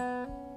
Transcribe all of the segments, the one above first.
I've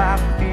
I feel.